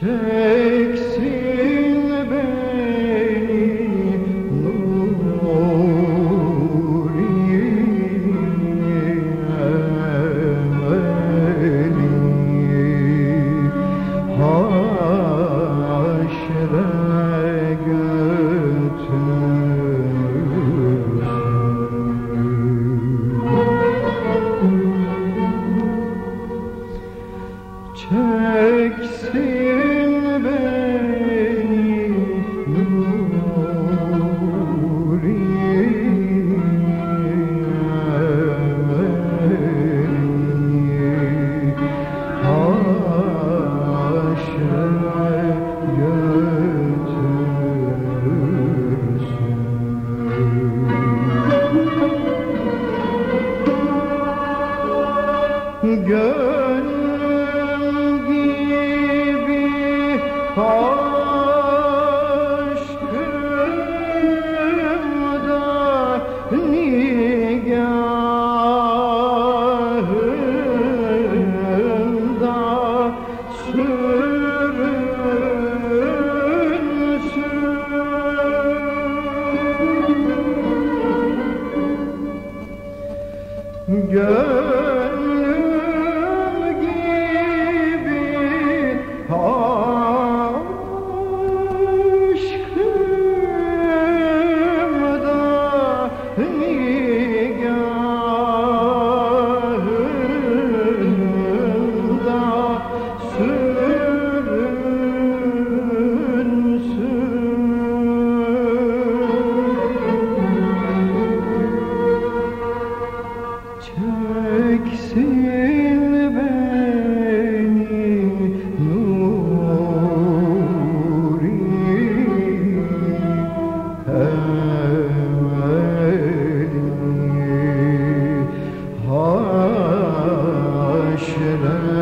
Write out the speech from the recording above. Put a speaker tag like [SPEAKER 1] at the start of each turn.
[SPEAKER 1] Change. Oh. Hare